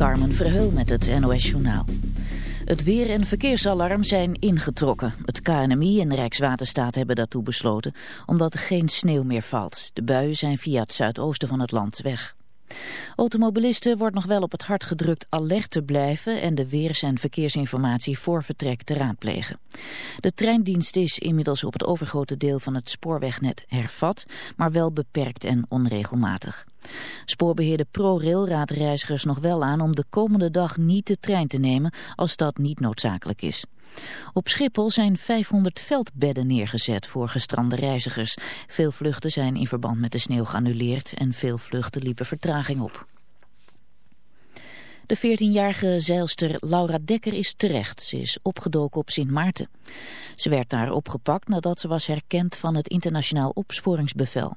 Carmen Verheul met het NOS Journaal. Het weer- en verkeersalarm zijn ingetrokken. Het KNMI en Rijkswaterstaat hebben daartoe besloten omdat er geen sneeuw meer valt. De buien zijn via het zuidoosten van het land weg. Automobilisten wordt nog wel op het hart gedrukt alert te blijven en de weers- en verkeersinformatie voor vertrek te raadplegen. De treindienst is inmiddels op het overgrote deel van het spoorwegnet hervat, maar wel beperkt en onregelmatig. Spoorbeheerder ProRail raadt reizigers nog wel aan om de komende dag niet de trein te nemen als dat niet noodzakelijk is. Op Schiphol zijn 500 veldbedden neergezet voor gestrande reizigers. Veel vluchten zijn in verband met de sneeuw geannuleerd en veel vluchten liepen vertraging op. De 14-jarige zeilster Laura Dekker is terecht. Ze is opgedoken op Sint Maarten. Ze werd daar opgepakt nadat ze was herkend van het internationaal opsporingsbevel.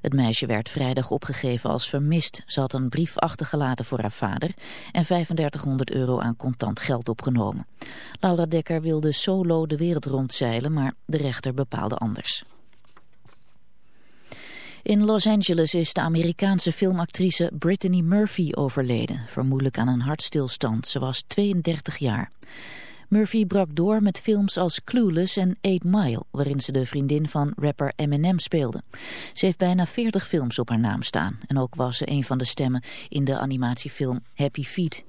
Het meisje werd vrijdag opgegeven als vermist. Ze had een brief achtergelaten voor haar vader en 3500 euro aan contant geld opgenomen. Laura Dekker wilde solo de wereld rondzeilen, maar de rechter bepaalde anders. In Los Angeles is de Amerikaanse filmactrice Brittany Murphy overleden, vermoedelijk aan een hartstilstand. Ze was 32 jaar. Murphy brak door met films als Clueless en Eight Mile, waarin ze de vriendin van rapper Eminem speelde. Ze heeft bijna 40 films op haar naam staan en ook was ze een van de stemmen in de animatiefilm Happy Feet.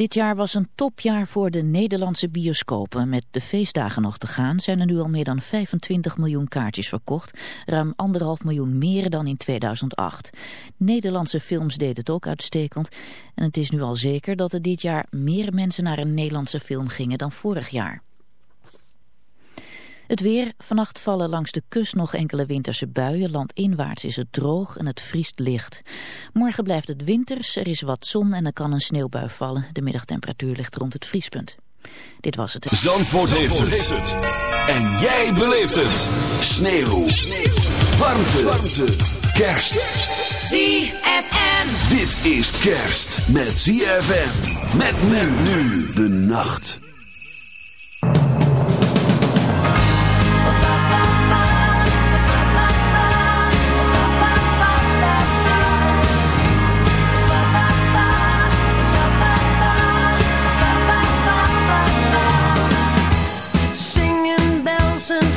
Dit jaar was een topjaar voor de Nederlandse bioscopen. Met de feestdagen nog te gaan zijn er nu al meer dan 25 miljoen kaartjes verkocht. Ruim anderhalf miljoen meer dan in 2008. Nederlandse films deden het ook uitstekend. En het is nu al zeker dat er dit jaar meer mensen naar een Nederlandse film gingen dan vorig jaar. Het weer. Vannacht vallen langs de kust nog enkele winterse buien. Landinwaarts is het droog en het vriest licht. Morgen blijft het winters. Er is wat zon en er kan een sneeuwbui vallen. De middagtemperatuur ligt rond het vriespunt. Dit was het. Zandvoort, heeft, het. En jij beleeft het. Sneeuw. Sneeuw. Warmte. Warmte. Kerst. ZFM. Dit is kerst met ZFM. Met men nu de nacht.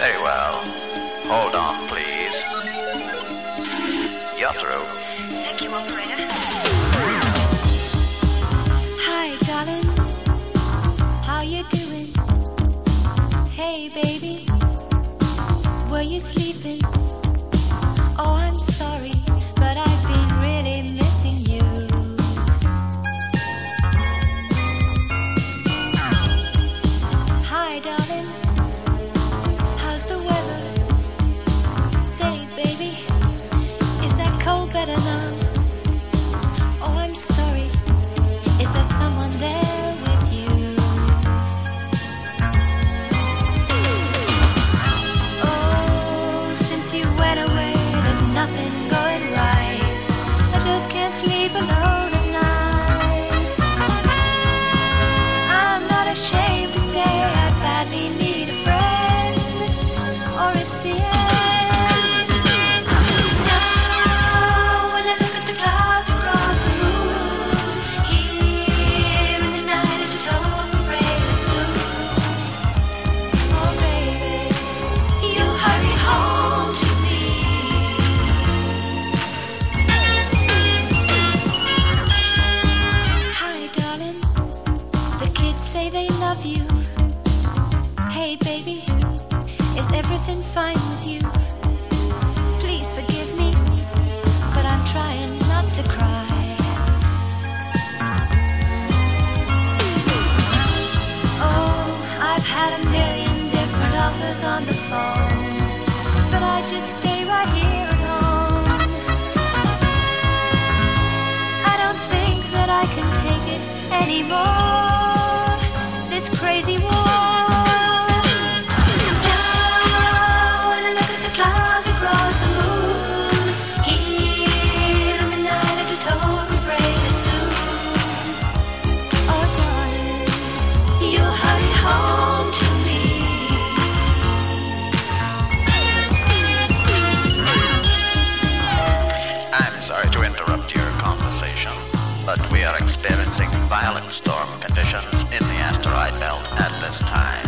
Very well. Hold on, please. You're through. Thank you, operator. Hi, darling. How you doing? Hey, baby. just stay violent storm conditions in the asteroid belt at this time.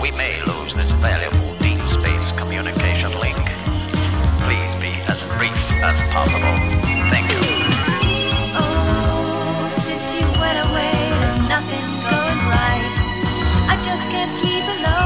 We may lose this valuable deep space communication link. Please be as brief as possible. Thank you. Oh, since you went away, there's nothing going right. I just can't sleep alone.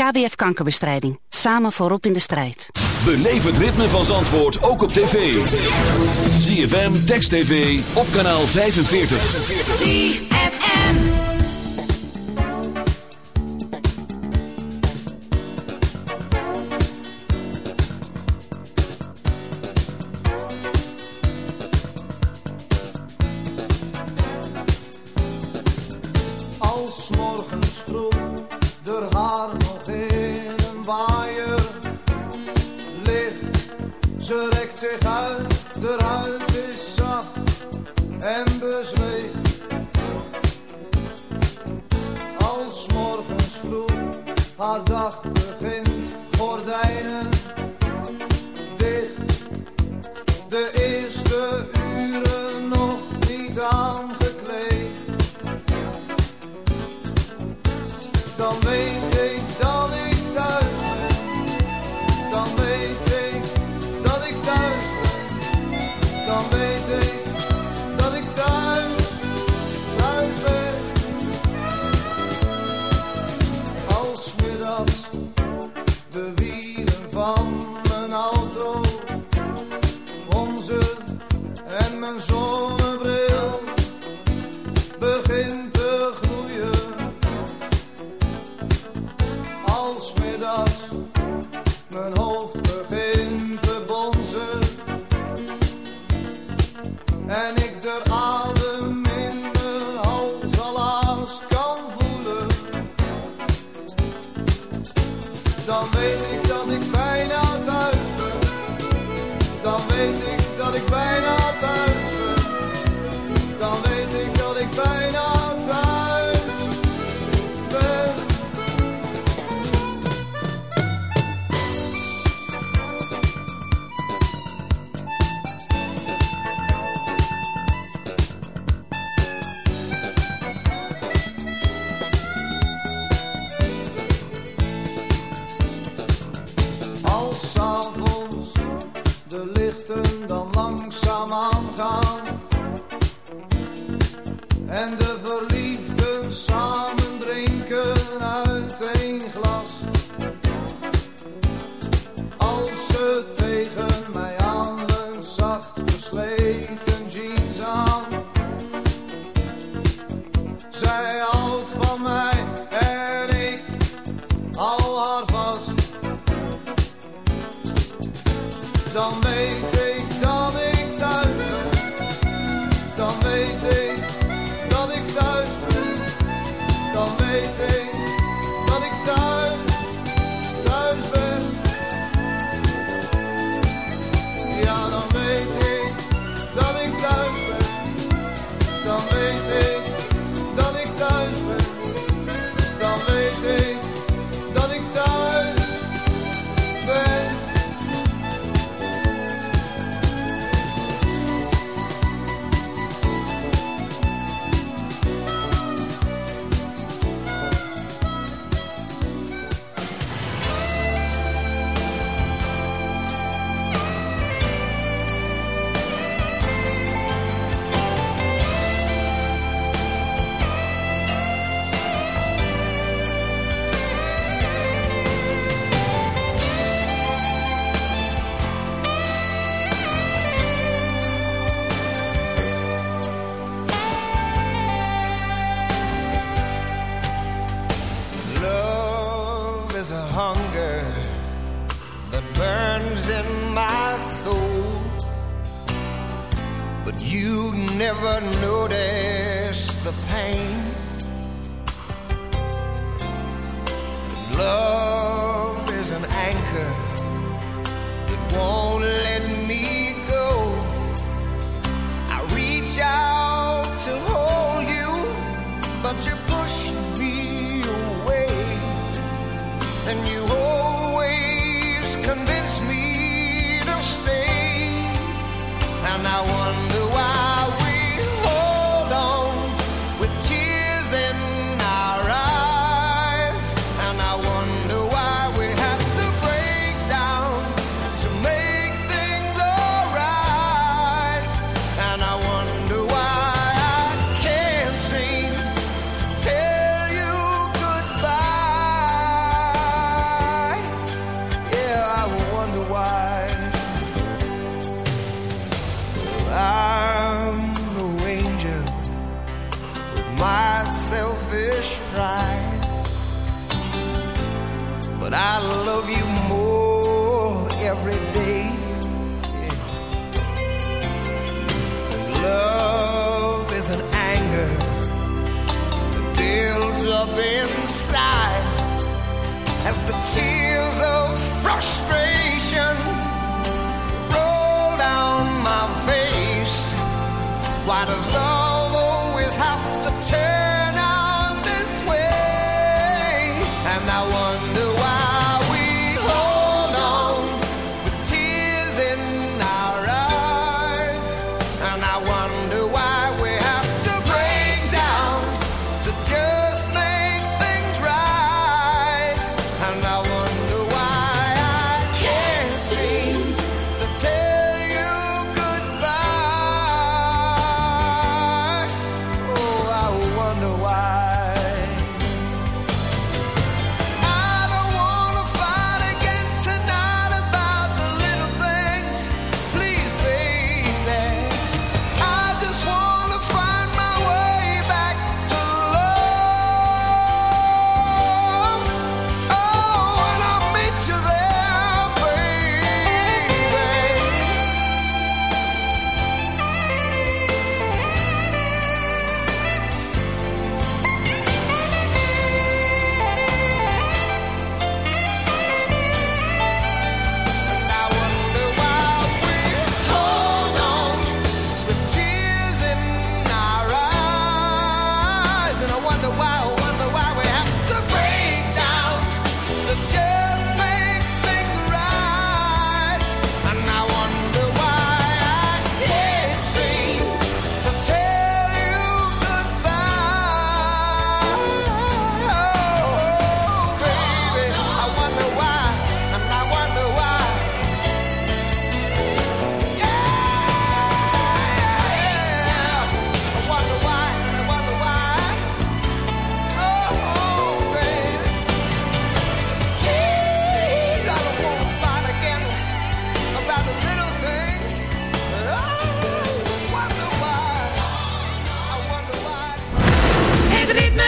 KBF Kankerbestrijding. Samen voorop in de strijd. Beleef het ritme van Zandvoort ook op tv. ZFM, Text TV, op kanaal 45. You never notice the pain.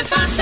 five, five, six.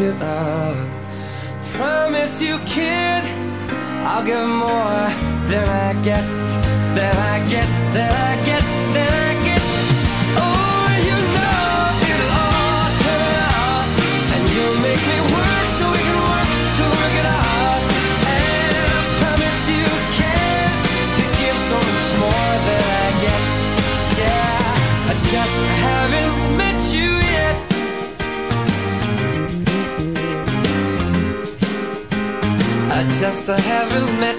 work it out. Promise you, kid, I'll give more than I get, than I get, than I get, just I haven't met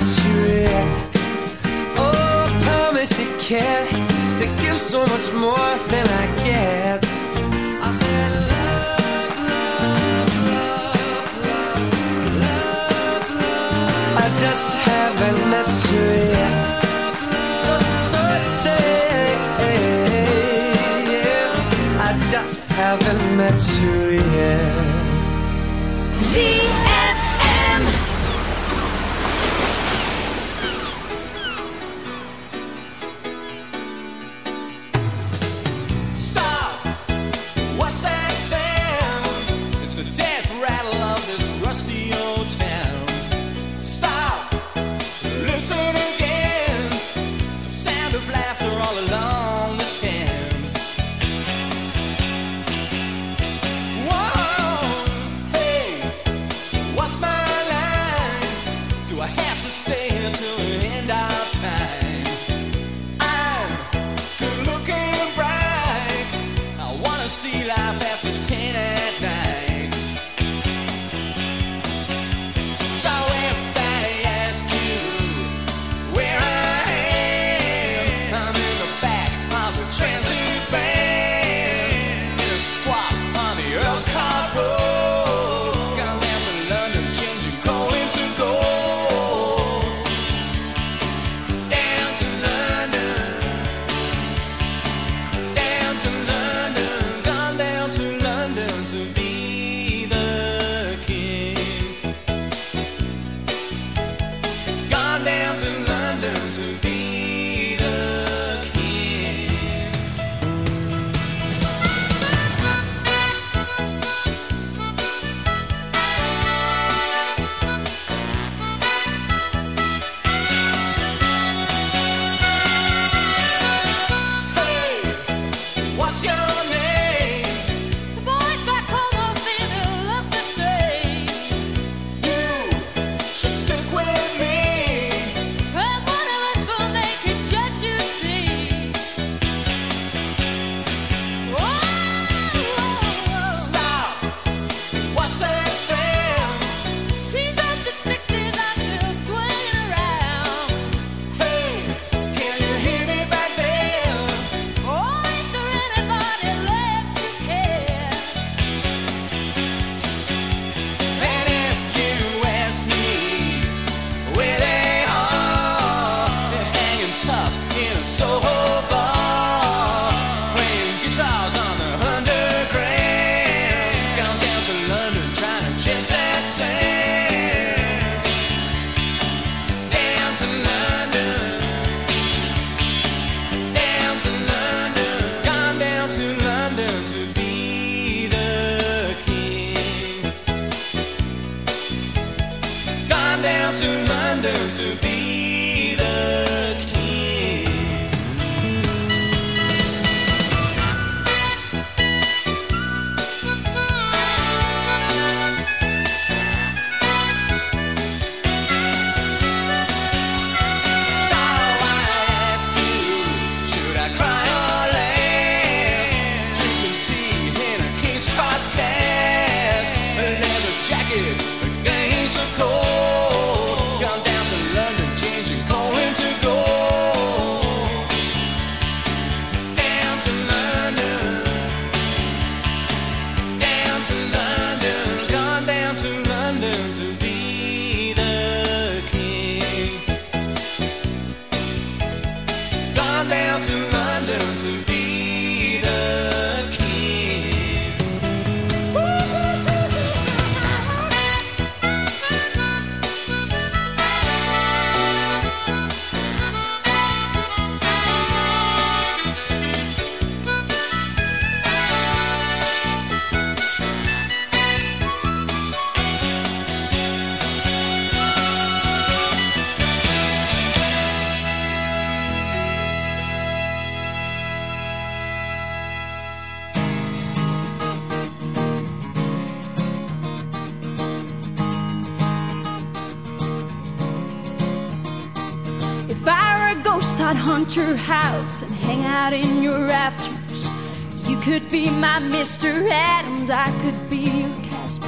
I could be your Casper.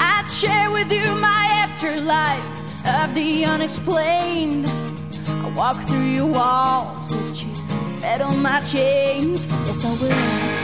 I'd share with you my afterlife of the unexplained. I walk through your walls with you fed on my chains. Yes, I will.